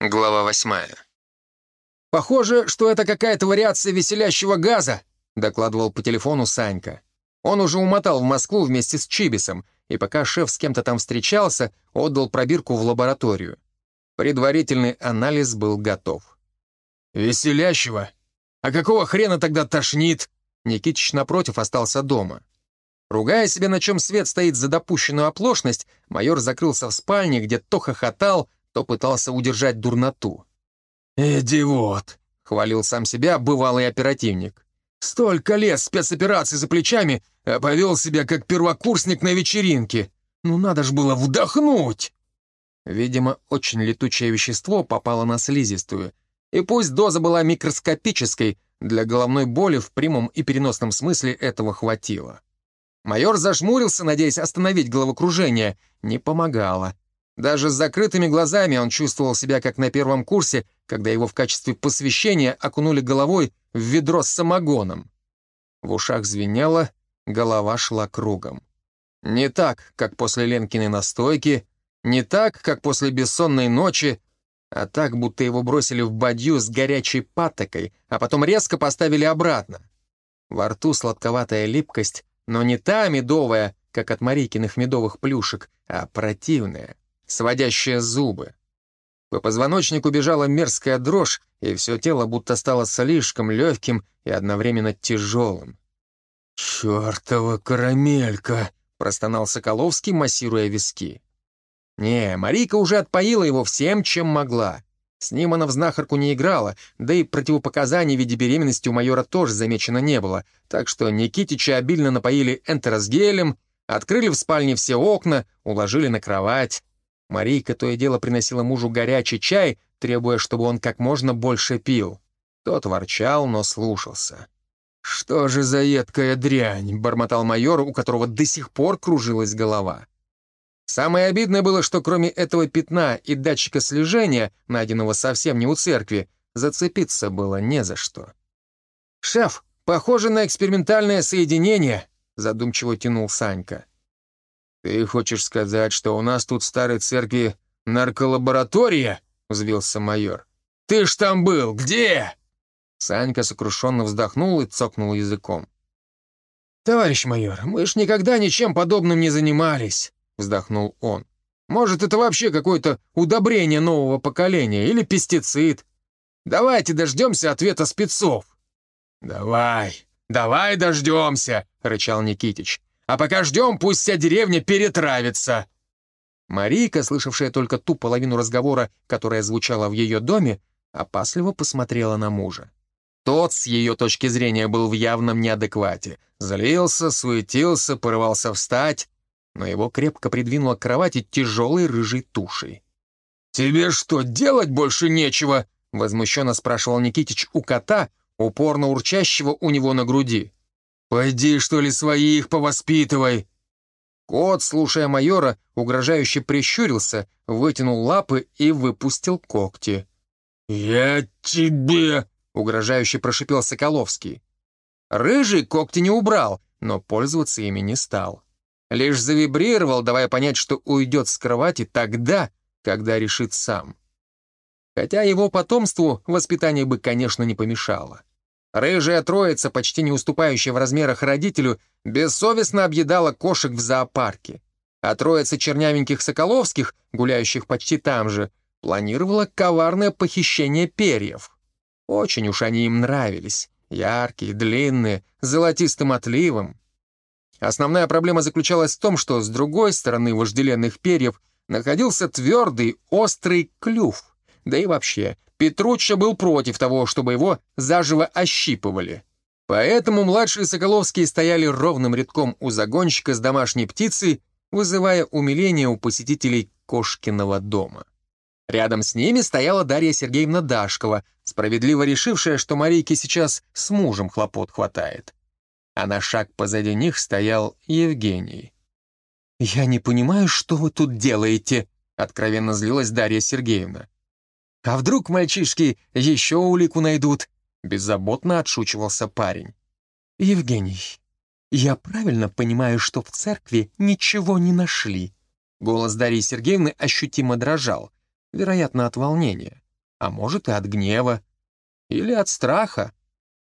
Глава восьмая. «Похоже, что это какая-то вариация веселящего газа», докладывал по телефону Санька. Он уже умотал в Москву вместе с Чибисом, и пока шеф с кем-то там встречался, отдал пробирку в лабораторию. Предварительный анализ был готов. «Веселящего? А какого хрена тогда тошнит?» Никитич, напротив, остался дома. Ругая себя, на чем свет стоит за допущенную оплошность, майор закрылся в спальне, где то хохотал, то пытался удержать дурноту. «Идиот!» — хвалил сам себя бывалый оперативник. «Столько лет спецопераций за плечами, а повел себя как первокурсник на вечеринке. Ну надо ж было вдохнуть!» Видимо, очень летучее вещество попало на слизистую. И пусть доза была микроскопической, для головной боли в прямом и переносном смысле этого хватило. Майор зажмурился, надеясь остановить головокружение. Не помогало. Даже с закрытыми глазами он чувствовал себя как на первом курсе, когда его в качестве посвящения окунули головой в ведро с самогоном. В ушах звенело, голова шла кругом. Не так, как после Ленкиной настойки, не так, как после бессонной ночи, а так, будто его бросили в бадью с горячей патокой, а потом резко поставили обратно. Во рту сладковатая липкость, но не та медовая, как от Марикиных медовых плюшек, а противная сводящая зубы. По позвоночнику бежала мерзкая дрожь, и все тело будто стало слишком легким и одновременно тяжелым. «Чертова карамелька!» — простонал Соколовский, массируя виски. Не, Марийка уже отпоила его всем, чем могла. С ним она в знахарку не играла, да и противопоказаний в виде беременности у майора тоже замечено не было, так что Никитича обильно напоили энтеросгелем, открыли в спальне все окна, уложили на кровать. Марийка то и дело приносила мужу горячий чай, требуя, чтобы он как можно больше пил. Тот ворчал, но слушался. «Что же за едкая дрянь?» — бормотал майор, у которого до сих пор кружилась голова. Самое обидное было, что кроме этого пятна и датчика слежения, найденного совсем не у церкви, зацепиться было не за что. «Шеф, похоже на экспериментальное соединение», — задумчиво тянул Санька. «Ты хочешь сказать, что у нас тут в старой церкви нарколаборатория?» — взвился майор. «Ты ж там был! Где?» Санька сокрушенно вздохнул и цокнул языком. «Товарищ майор, мы ж никогда ничем подобным не занимались», — вздохнул он. «Может, это вообще какое-то удобрение нового поколения или пестицид? Давайте дождемся ответа спецов». «Давай, давай дождемся», — рычал Никитич. А пока ждем, пусть вся деревня перетравится». Марийка, слышавшая только ту половину разговора, которая звучала в ее доме, опасливо посмотрела на мужа. Тот, с ее точки зрения, был в явном неадеквате. Злился, суетился, порывался встать, но его крепко придвинуло к кровати тяжелой рыжей тушей. «Тебе что, делать больше нечего?» — возмущенно спрашивал Никитич у кота, упорно урчащего у него на груди. «Пойди, что ли, своих повоспитывай!» Кот, слушая майора, угрожающе прищурился, вытянул лапы и выпустил когти. «Я тебе!» — угрожающе прошипел Соколовский. Рыжий когти не убрал, но пользоваться ими не стал. Лишь завибрировал, давая понять, что уйдет с кровати тогда, когда решит сам. Хотя его потомству воспитание бы, конечно, не помешало. Рыжая троица, почти не уступающая в размерах родителю, бессовестно объедала кошек в зоопарке. А троица чернявеньких соколовских, гуляющих почти там же, планировала коварное похищение перьев. Очень уж они им нравились. Яркие, длинные, с золотистым отливом. Основная проблема заключалась в том, что с другой стороны вожделенных перьев находился твердый, острый клюв. Да и вообще, Петручча был против того, чтобы его заживо ощипывали. Поэтому младшие Соколовские стояли ровным рядком у загонщика с домашней птицей, вызывая умиление у посетителей Кошкиного дома. Рядом с ними стояла Дарья Сергеевна Дашкова, справедливо решившая, что Марийке сейчас с мужем хлопот хватает. А на шаг позади них стоял Евгений. «Я не понимаю, что вы тут делаете», — откровенно злилась Дарья Сергеевна. А вдруг мальчишки еще улику найдут?» Беззаботно отшучивался парень. «Евгений, я правильно понимаю, что в церкви ничего не нашли?» Голос Дарьи Сергеевны ощутимо дрожал, вероятно, от волнения. а может и от гнева. Или от страха.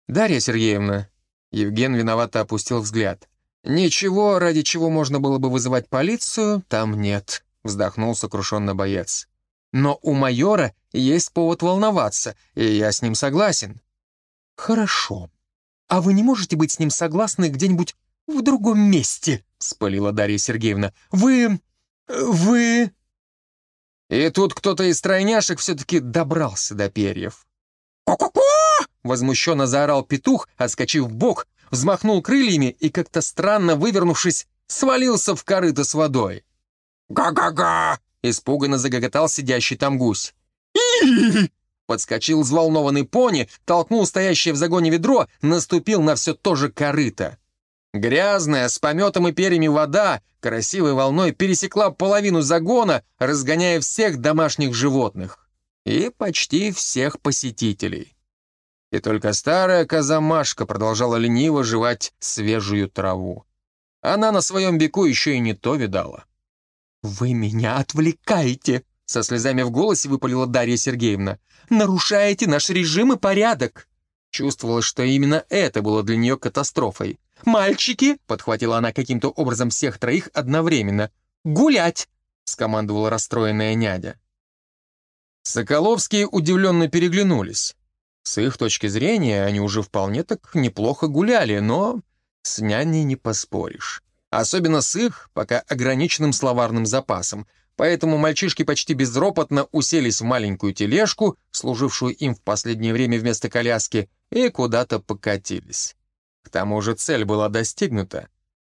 Дарья Сергеевна, Евген виновато опустил взгляд. «Ничего, ради чего можно было бы вызывать полицию, там нет», — вздохнул сокрушенно боец. «Но у майора есть повод волноваться, и я с ним согласен». «Хорошо. А вы не можете быть с ним согласны где-нибудь в другом месте?» — спалила Дарья Сергеевна. «Вы... вы...» И тут кто-то из тройняшек все-таки добрался до перьев. «Ко-ко-ко!» — возмущенно заорал петух, отскочив в бок, взмахнул крыльями и, как-то странно вывернувшись, свалился в корыто с водой. «Га-га-га!» — испуганно загоготал сидящий там гусь. Подскочил взволнованный пони, толкнул стоящее в загоне ведро, наступил на все то же корыто. Грязная, с пометом и перьями вода красивой волной пересекла половину загона, разгоняя всех домашних животных и почти всех посетителей. И только старая коза-машка продолжала лениво жевать свежую траву. Она на своем беку еще и не то видала. «Вы меня отвлекаете!» — со слезами в голосе выпалила Дарья Сергеевна. «Нарушаете наш режим и порядок!» Чувствовалось, что именно это было для нее катастрофой. «Мальчики!» — подхватила она каким-то образом всех троих одновременно. «Гулять!» — скомандовала расстроенная нядя. Соколовские удивленно переглянулись. С их точки зрения они уже вполне так неплохо гуляли, но с няней не поспоришь. Особенно с их пока ограниченным словарным запасом. Поэтому мальчишки почти безропотно уселись в маленькую тележку, служившую им в последнее время вместо коляски, и куда-то покатились. К тому же цель была достигнута.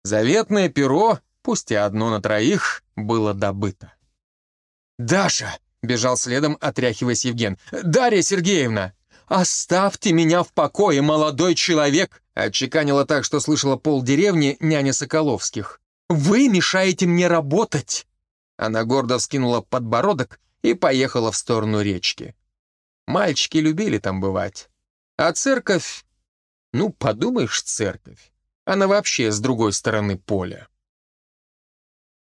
Заветное перо, пусть и одно на троих, было добыто. «Даша!» — бежал следом, отряхиваясь Евген. «Дарья Сергеевна!» «Оставьте меня в покое, молодой человек!» — отчеканила так, что слышала пол деревни няня Соколовских. «Вы мешаете мне работать!» Она гордо вскинула подбородок и поехала в сторону речки. Мальчики любили там бывать. А церковь ну, подумаешь, церковь. Она вообще с другой стороны поля.